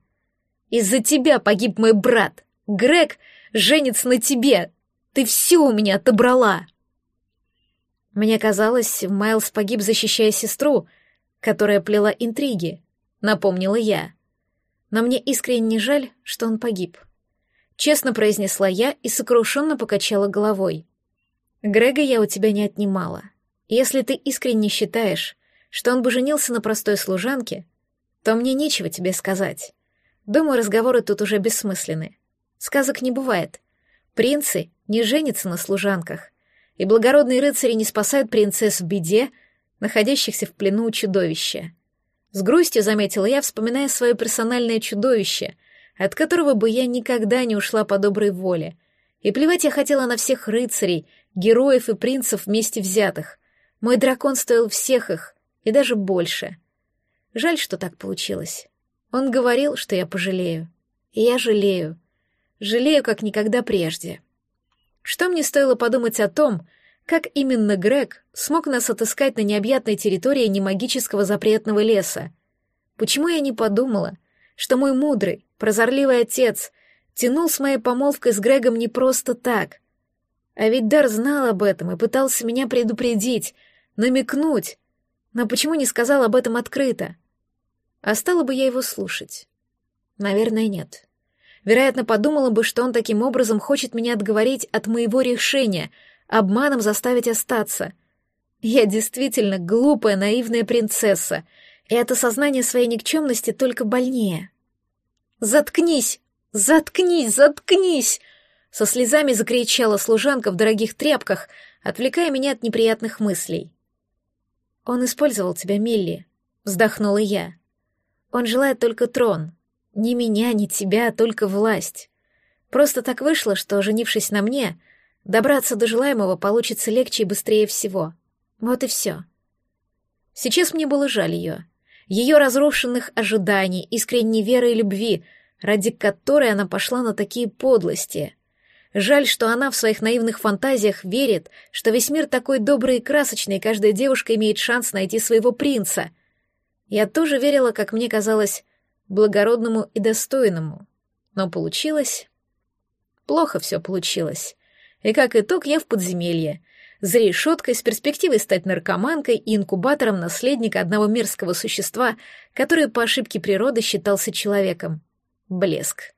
Из-за тебя погиб мой брат. Грег женится на тебе. Ты все у меня отобрала. Мне казалось, Майлз погиб, защищая сестру, которая плела интриги, напомнила я. Но мне искренне жаль, что он погиб. Честно произнесла я и сокрушенно покачала головой. Грега я у тебя не отнимала. Если ты искренне считаешь, что он бы женился на простой служанке, то мне нечего тебе сказать. Думаю, разговоры тут уже бессмысленны. Сказок не бывает. Принцы не женятся на служанках, и благородные рыцари не спасают принцесс в беде, находящихся в плену у чудовища. С грустью заметила я, вспоминая свое персональное чудовище, от которого бы я никогда не ушла по доброй воле. И плевать я хотела на всех рыцарей, героев и принцев вместе взятых. Мой дракон стоил всех их, и даже больше. Жаль, что так получилось. Он говорил, что я пожалею. И я жалею. Жалею, как никогда прежде. Что мне стоило подумать о том, как именно Грег смог нас отыскать на необъятной территории немагического запретного леса? Почему я не подумала, что мой мудрый, прозорливый отец тянул с моей помолвкой с Грегом не просто так? А ведь Дар знал об этом и пытался меня предупредить, намекнуть. Но почему не сказал об этом открыто? А стала бы я его слушать? Наверное, нет. Вероятно, подумала бы, что он таким образом хочет меня отговорить от моего решения, обманом заставить остаться. Я действительно глупая, наивная принцесса, и это сознание своей никчемности только больнее. «Заткнись! Заткнись! Заткнись!» Со слезами закричала служанка в дорогих тряпках, отвлекая меня от неприятных мыслей. «Он использовал тебя, Милли», — вздохнула я. «Он желает только трон. Ни меня, ни тебя, только власть. Просто так вышло, что, женившись на мне, добраться до желаемого получится легче и быстрее всего. Вот и все». Сейчас мне было жаль ее. Ее разрушенных ожиданий, искренней веры и любви, ради которой она пошла на такие подлости — Жаль, что она в своих наивных фантазиях верит, что весь мир такой добрый и красочный, и каждая девушка имеет шанс найти своего принца. Я тоже верила, как мне казалось, благородному и достойному. Но получилось... Плохо все получилось. И как итог я в подземелье, за решеткой с перспективой стать наркоманкой и инкубатором наследника одного мерзкого существа, который по ошибке природы считался человеком. Блеск.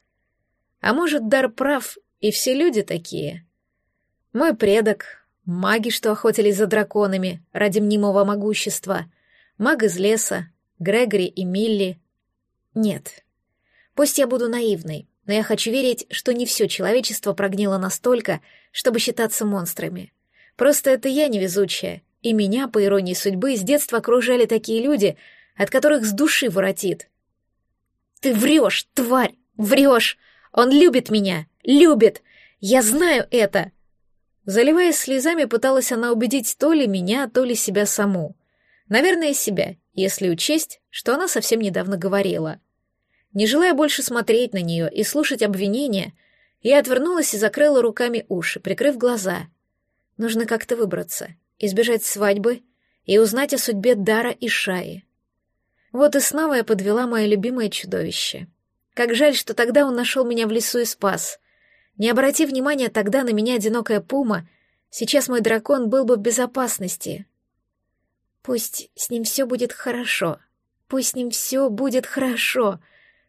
А может, дар прав, и все люди такие. Мой предок, маги, что охотились за драконами ради мнимого могущества, маг из леса, Грегори и Милли. Нет. Пусть я буду наивной, но я хочу верить, что не все человечество прогнило настолько, чтобы считаться монстрами. Просто это я невезучая, и меня, по иронии судьбы, с детства окружали такие люди, от которых с души воротит. «Ты врешь, тварь, врешь! Он любит меня! Любит! Я знаю это!» Заливаясь слезами, пыталась она убедить то ли меня, то ли себя саму. Наверное, себя, если учесть, что она совсем недавно говорила. Не желая больше смотреть на нее и слушать обвинения, я отвернулась и закрыла руками уши, прикрыв глаза. Нужно как-то выбраться, избежать свадьбы и узнать о судьбе Дара и Шаи. Вот и снова я подвела мое любимое чудовище. Как жаль, что тогда он нашел меня в лесу и спас. Не обрати внимания тогда на меня одинокая пума, сейчас мой дракон был бы в безопасности. Пусть с ним все будет хорошо, пусть с ним все будет хорошо,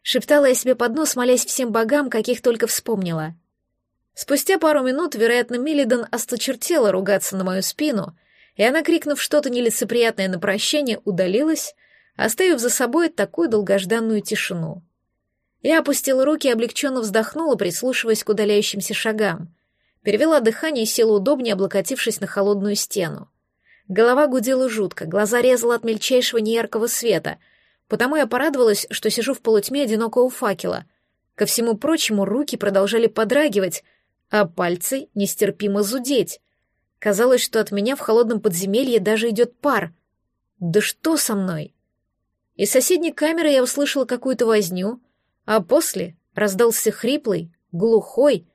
шептала я себе под нос, молясь всем богам, каких только вспомнила. Спустя пару минут, вероятно, Милидан осточертела ругаться на мою спину, и она, крикнув что-то нелицеприятное на прощание, удалилась, оставив за собой такую долгожданную тишину. Я опустила руки и облегченно вздохнула, прислушиваясь к удаляющимся шагам. Перевела дыхание и села удобнее, облокотившись на холодную стену. Голова гудела жутко, глаза резала от мельчайшего неяркого света, потому я порадовалась, что сижу в полутьме одинокого факела. Ко всему прочему, руки продолжали подрагивать, а пальцы нестерпимо зудеть. Казалось, что от меня в холодном подземелье даже идет пар. Да что со мной? Из соседней камеры я услышала какую-то возню, а после раздался хриплый, глухой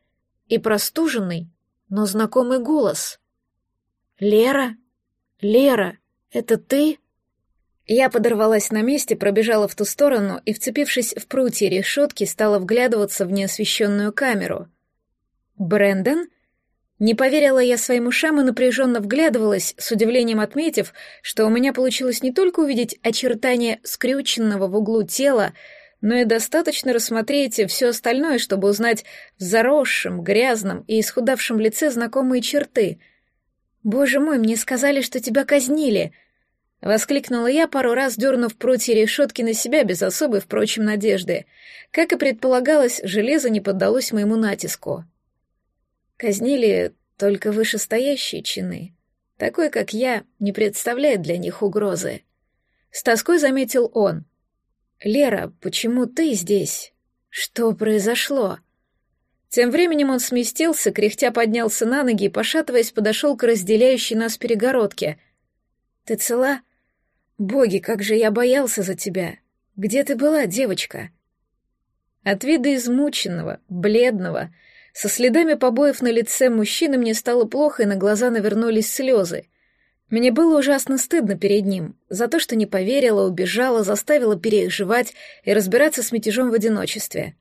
и простуженный, но знакомый голос. «Лера? Лера, это ты?» Я подорвалась на месте, пробежала в ту сторону и, вцепившись в прутья решетки, стала вглядываться в неосвещенную камеру. «Брэндон?» Не поверила я своим ушам и напряженно вглядывалась, с удивлением отметив, что у меня получилось не только увидеть очертания скрюченного в углу тела, но и достаточно рассмотреть все остальное, чтобы узнать в заросшем, грязном и исхудавшем лице знакомые черты. «Боже мой, мне сказали, что тебя казнили!» — воскликнула я, пару раз дернув прутья решетки на себя без особой, впрочем, надежды. Как и предполагалось, железо не поддалось моему натиску. Казнили только вышестоящие чины. Такой, как я, не представляет для них угрозы. С тоской заметил он — «Лера, почему ты здесь? Что произошло?» Тем временем он сместился, кряхтя поднялся на ноги и, пошатываясь, подошел к разделяющей нас перегородке. «Ты цела? Боги, как же я боялся за тебя! Где ты была, девочка?» От вида измученного, бледного, со следами побоев на лице мужчины мне стало плохо, и на глаза навернулись слезы. Мне было ужасно стыдно перед ним за то, что не поверила, убежала, заставила переживать и разбираться с мятежом в одиночестве.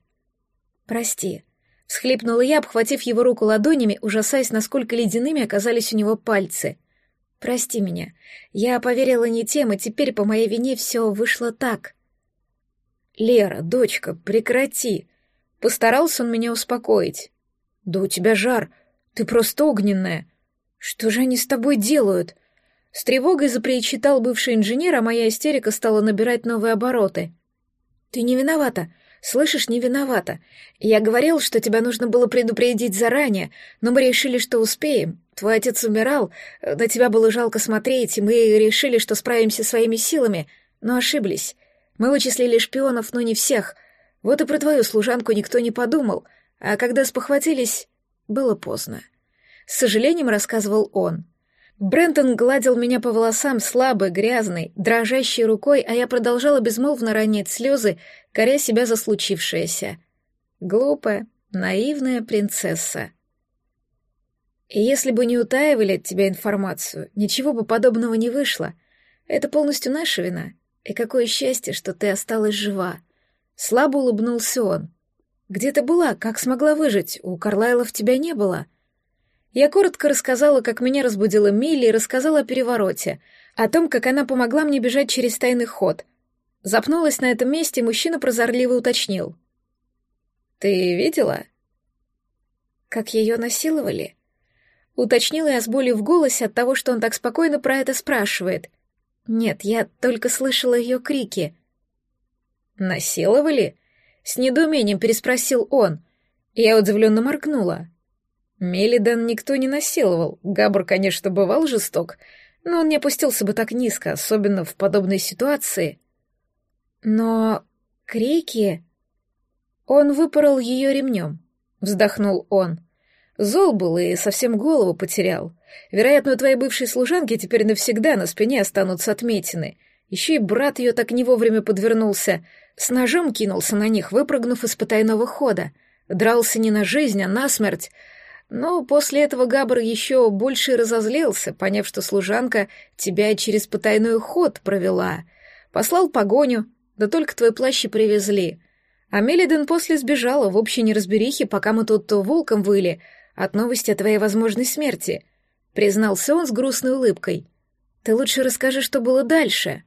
«Прости», — всхлипнула я, обхватив его руку ладонями, ужасаясь, насколько ледяными оказались у него пальцы. «Прости меня. Я поверила не тем, и теперь по моей вине все вышло так». «Лера, дочка, прекрати!» Постарался он меня успокоить. «Да у тебя жар, ты просто огненная. Что же они с тобой делают?» С тревогой запричитал бывший инженер, а моя истерика стала набирать новые обороты. «Ты не виновата. Слышишь, не виновата. Я говорил, что тебя нужно было предупредить заранее, но мы решили, что успеем. Твой отец умирал, на тебя было жалко смотреть, и мы решили, что справимся своими силами, но ошиблись. Мы вычислили шпионов, но не всех. Вот и про твою служанку никто не подумал, а когда спохватились, было поздно. С сожалением рассказывал он. Брентон гладил меня по волосам слабой, грязной, дрожащей рукой, а я продолжала безмолвно ронять слезы, коря себя за случившееся. Глупая, наивная принцесса. И если бы не утаивали от тебя информацию, ничего бы подобного не вышло. Это полностью наша вина. И какое счастье, что ты осталась жива. Слабо улыбнулся он. Где ты была? Как смогла выжить? У Карлайлов тебя не было. Я коротко рассказала, как меня разбудила Милли, и рассказала о перевороте, о том, как она помогла мне бежать через тайный ход. Запнулась на этом месте, мужчина прозорливо уточнил. «Ты видела?» «Как ее насиловали?» Уточнила я с болью в голосе от того, что он так спокойно про это спрашивает. Нет, я только слышала ее крики. «Насиловали?» — с недоумением переспросил он. Я удивленно моргнула. Мелидан никто не насиловал. Габр, конечно, бывал жесток, но он не опустился бы так низко, особенно в подобной ситуации. Но крики... Он выпорол ее ремнем. Вздохнул он. Зол был и совсем голову потерял. Вероятно, у твоей бывшей служанки теперь навсегда на спине останутся отметины. Еще и брат ее так не вовремя подвернулся. С ножом кинулся на них, выпрыгнув из потайного хода. Дрался не на жизнь, а на смерть. Но после этого Габр еще больше разозлился, поняв, что служанка тебя через потайной ход провела. Послал погоню, да только твои плащи привезли. А Мелиден после сбежала в общей неразберихе, пока мы тут волком выли, от новости о твоей возможной смерти», — признался он с грустной улыбкой. «Ты лучше расскажи, что было дальше».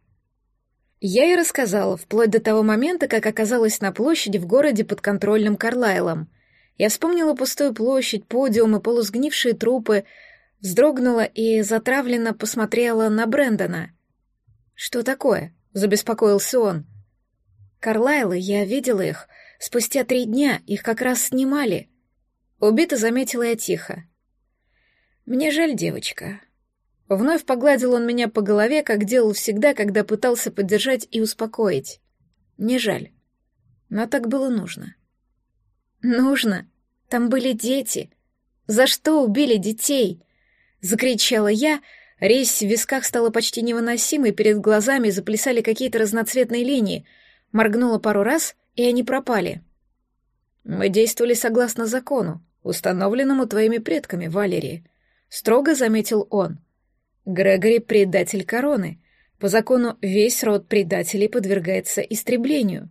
Я и рассказала, вплоть до того момента, как оказалась на площади в городе под контрольным Карлайлом. Я вспомнила пустую площадь, подиум и полусгнившие трупы, вздрогнула и затравленно посмотрела на Брэндона. «Что такое?» — забеспокоился он. «Карлайлы, я видела их. Спустя три дня их как раз снимали. Убито заметила я тихо. «Мне жаль, девочка». Вновь погладил он меня по голове, как делал всегда, когда пытался поддержать и успокоить. «Не жаль. Но так было нужно». «Нужно? Там были дети. За что убили детей?» Закричала я, резь в висках стала почти невыносимой, перед глазами заплясали какие-то разноцветные линии. Моргнула пару раз, и они пропали. «Мы действовали согласно закону установленному твоими предками, Валерии», — строго заметил он. «Грегори — предатель короны. По закону весь род предателей подвергается истреблению».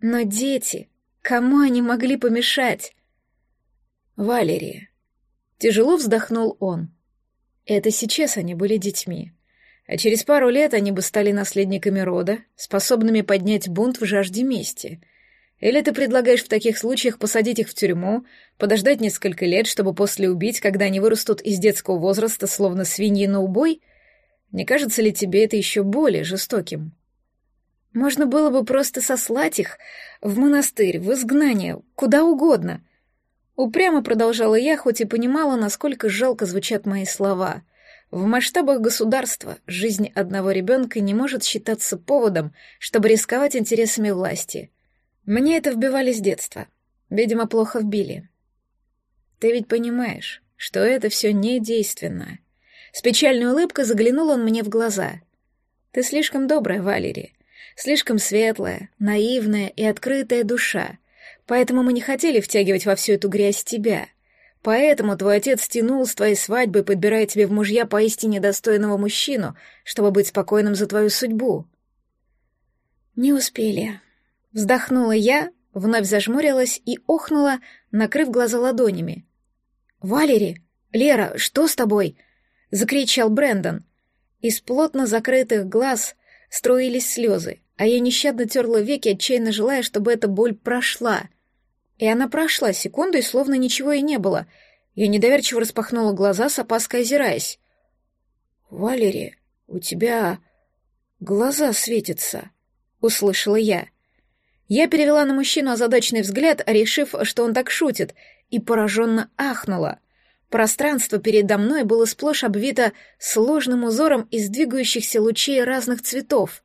«Но дети, кому они могли помешать?» «Валерия». Тяжело вздохнул он. «Это сейчас они были детьми». А через пару лет они бы стали наследниками рода, способными поднять бунт в жажде мести — или ты предлагаешь в таких случаях посадить их в тюрьму, подождать несколько лет, чтобы после убить, когда они вырастут из детского возраста, словно свиньи на убой? Не кажется ли тебе это еще более жестоким? Можно было бы просто сослать их в монастырь, в изгнание, куда угодно. Упрямо продолжала я, хоть и понимала, насколько жалко звучат мои слова. В масштабах государства жизнь одного ребенка не может считаться поводом, чтобы рисковать интересами власти — мне это вбивали с детства. Видимо, плохо вбили. Ты ведь понимаешь, что это все не действенно. С печальной улыбкой заглянул он мне в глаза. Ты слишком добрая, Валерия. Слишком светлая, наивная и открытая душа. Поэтому мы не хотели втягивать во всю эту грязь тебя. Поэтому твой отец тянул с твоей свадьбы, подбирая тебе в мужья поистине достойного мужчину, чтобы быть спокойным за твою судьбу. Не успели. Вздохнула я, вновь зажмурилась и охнула, накрыв глаза ладонями. «Валери! Лера, что с тобой?» — закричал Брэндон. Из плотно закрытых глаз струились слезы. а я нещадно терла веки, отчаянно желая, чтобы эта боль прошла. И она прошла секунду, и словно ничего и не было. Я недоверчиво распахнула глаза, с опаской озираясь. «Валерия, у тебя глаза светятся», — услышала я. Я перевела на мужчину озадаченный взгляд, решив, что он так шутит, и пораженно ахнула. Пространство передо мной было сплошь обвито сложным узором из двигающихся лучей разных цветов.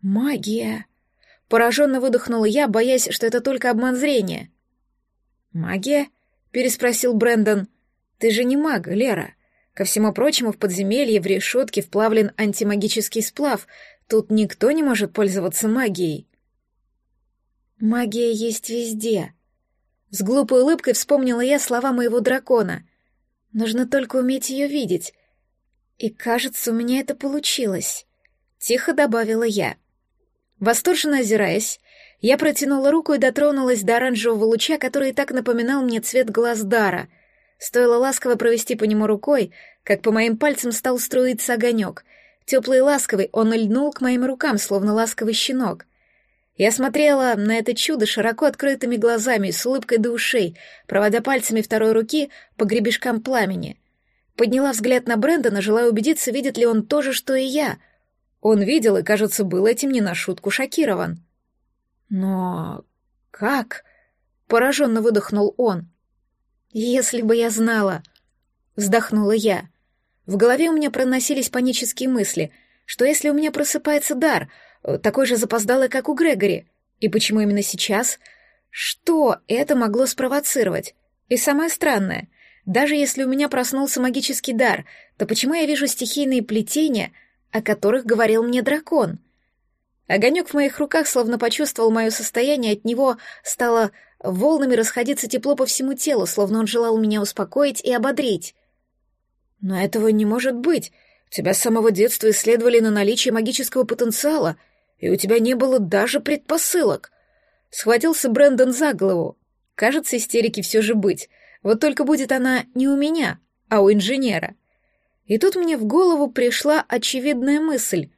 «Магия!» — пораженно выдохнула я, боясь, что это только обман зрения. «Магия?» — переспросил Брэндон. «Ты же не маг, Лера. Ко всему прочему, в подземелье в решетке вплавлен антимагический сплав. Тут никто не может пользоваться магией». «Магия есть везде», с глупой улыбкой вспомнила я слова моего дракона. Нужно только уметь ее видеть. И, кажется, у меня это получилось. Тихо добавила я. Восторженно озираясь, я протянула руку и дотронулась до оранжевого луча, который так напоминал мне цвет глаз Дара. Стоило ласково провести по нему рукой, как по моим пальцам стал струиться огонек. Теплый и ласковый, он льнул к моим рукам, словно ласковый щенок. Я смотрела на это чудо широко открытыми глазами, с улыбкой до ушей, проводя пальцами второй руки по гребешкам пламени. Подняла взгляд на Брэндона, желая убедиться, видит ли он то же, что и я. Он видел и, кажется, был этим не на шутку шокирован. «Но как?» — пораженно выдохнул он. «Если бы я знала...» — вздохнула я. В голове у меня проносились панические мысли, что если у меня просыпается дар — такой же запоздалый, как у Грегори. И почему именно сейчас? Что это могло спровоцировать? И самое странное, даже если у меня проснулся магический дар, то почему я вижу стихийные плетения, о которых говорил мне дракон? Огонек в моих руках словно почувствовал мое состояние, от него стало волнами расходиться тепло по всему телу, словно он желал меня успокоить и ободрить. Но этого не может быть. Тебя с самого детства исследовали на наличие магического потенциала — и у тебя не было даже предпосылок. Схватился Брэндон за голову. Кажется, истерики все же быть. Вот только будет она не у меня, а у инженера. И тут мне в голову пришла очевидная мысль.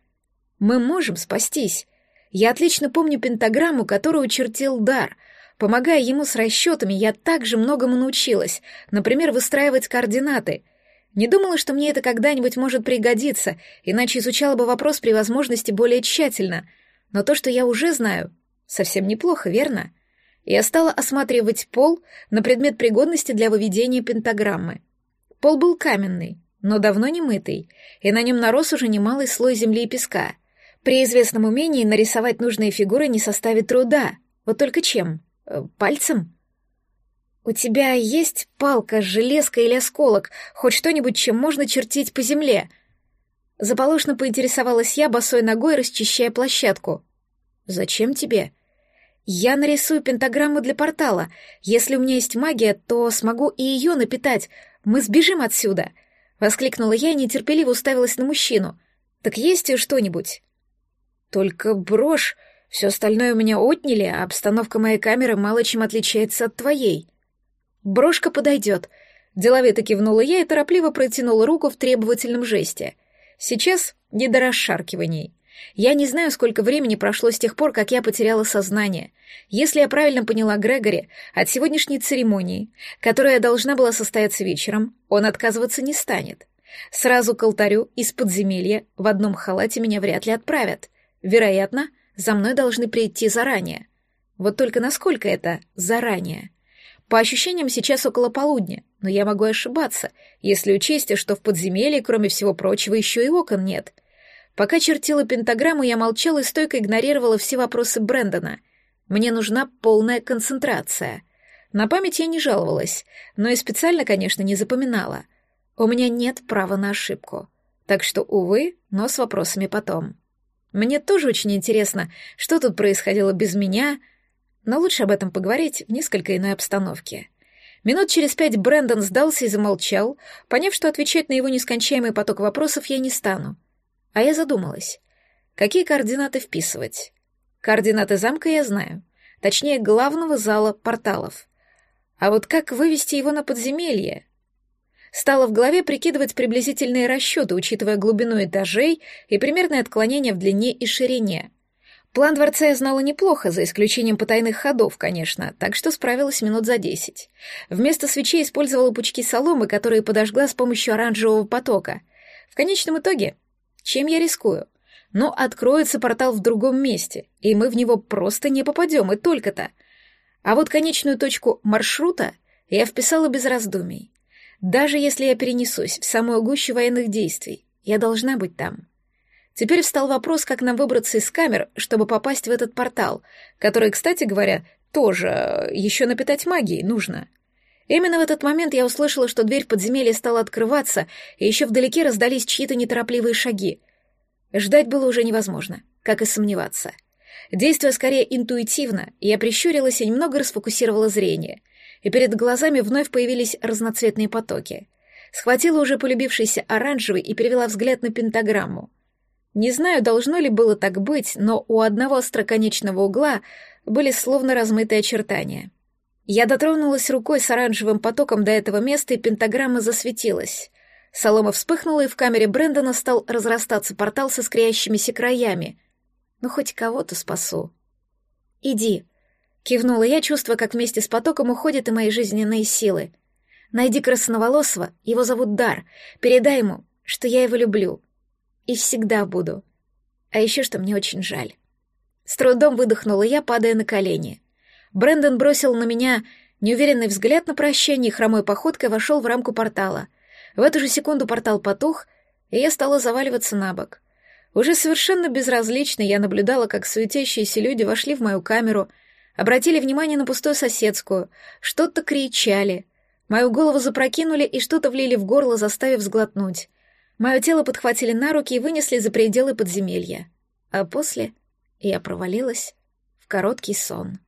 Мы можем спастись. Я отлично помню пентаграмму, которую чертил Дар. Помогая ему с расчетами, я также многому научилась. Например, выстраивать координаты — не думала, что мне это когда-нибудь может пригодиться, иначе изучала бы вопрос при возможности более тщательно. Но то, что я уже знаю, совсем неплохо, верно? Я стала осматривать пол на предмет пригодности для выведения пентаграммы. Пол был каменный, но давно не мытый, и на нем нарос уже немалый слой земли и песка. При известном умении нарисовать нужные фигуры не составит труда. Вот только чем? Э, пальцем? «У тебя есть палка, железка или осколок, хоть что-нибудь, чем можно чертить по земле?» Заполошно поинтересовалась я босой ногой, расчищая площадку. «Зачем тебе?» «Я нарисую пентаграмму для портала. Если у меня есть магия, то смогу и ее напитать. Мы сбежим отсюда!» Воскликнула я и нетерпеливо уставилась на мужчину. «Так есть что-нибудь?» «Только брошь. Все остальное у меня отняли, а обстановка моей камеры мало чем отличается от твоей». Брошка подойдет. Деловито кивнула я и торопливо протянула руку в требовательном жесте. Сейчас не до расшаркиваний. Я не знаю, сколько времени прошло с тех пор, как я потеряла сознание. Если я правильно поняла Грегори, от сегодняшней церемонии, которая должна была состояться вечером, он отказываться не станет. Сразу к алтарю из подземелья в одном халате меня вряд ли отправят. Вероятно, за мной должны прийти заранее. Вот только насколько это заранее? По ощущениям, сейчас около полудня, но я могу ошибаться, если учесть, что в подземелье, кроме всего прочего, еще и окон нет. Пока чертила пентаграмму, я молчала и стойко игнорировала все вопросы Брэндона. Мне нужна полная концентрация. На память я не жаловалась, но и специально, конечно, не запоминала. У меня нет права на ошибку. Так что, увы, но с вопросами потом. Мне тоже очень интересно, что тут происходило без меня — но лучше об этом поговорить в несколько иной обстановке. Минут через пять Брэндон сдался и замолчал, поняв, что отвечать на его нескончаемый поток вопросов я не стану. А я задумалась. Какие координаты вписывать? Координаты замка я знаю. Точнее, главного зала порталов. А вот как вывести его на подземелье? Стало в голове прикидывать приблизительные расчеты, учитывая глубину этажей и примерное отклонение в длине и ширине — План дворца я знала неплохо, за исключением потайных ходов, конечно, так что справилась минут за десять. Вместо свечей использовала пучки соломы, которые подожгла с помощью оранжевого потока. В конечном итоге, чем я рискую? Но откроется портал в другом месте, и мы в него просто не попадем, и только-то. А вот конечную точку маршрута я вписала без раздумий. Даже если я перенесусь в самую гущу военных действий, я должна быть там. Теперь встал вопрос, как нам выбраться из камер, чтобы попасть в этот портал, который, кстати говоря, тоже э, еще напитать магией нужно. Именно в этот момент я услышала, что дверь подземелья стала открываться, и еще вдалеке раздались чьи-то неторопливые шаги. Ждать было уже невозможно, как и сомневаться. Действуя скорее интуитивно, я прищурилась и немного расфокусировала зрение, и перед глазами вновь появились разноцветные потоки. Схватила уже полюбившийся оранжевый и перевела взгляд на пентаграмму. Не знаю, должно ли было так быть, но у одного остроконечного угла были словно размытые очертания. Я дотронулась рукой с оранжевым потоком до этого места, и пентаграмма засветилась. Солома вспыхнула, и в камере Брэндона стал разрастаться портал со скрящимися краями. Ну, хоть кого-то спасу. «Иди», — кивнула я, чувствуя, как вместе с потоком уходят и мои жизненные силы. «Найди красноволосого, его зовут Дар, передай ему, что я его люблю, и всегда буду. А еще что мне очень жаль. С трудом выдохнула я, падая на колени. Брэндон бросил на меня неуверенный взгляд на прощание и хромой походкой вошел в рамку портала. В эту же секунду портал потух, и я стала заваливаться на бок. Уже совершенно безразлично я наблюдала, как суетящиеся люди вошли в мою камеру, обратили внимание на пустую соседскую, что-то кричали. Мою голову запрокинули и что-то влили в горло, заставив сглотнуть. Мое тело подхватили на руки и вынесли за пределы подземелья. А после я провалилась в короткий сон.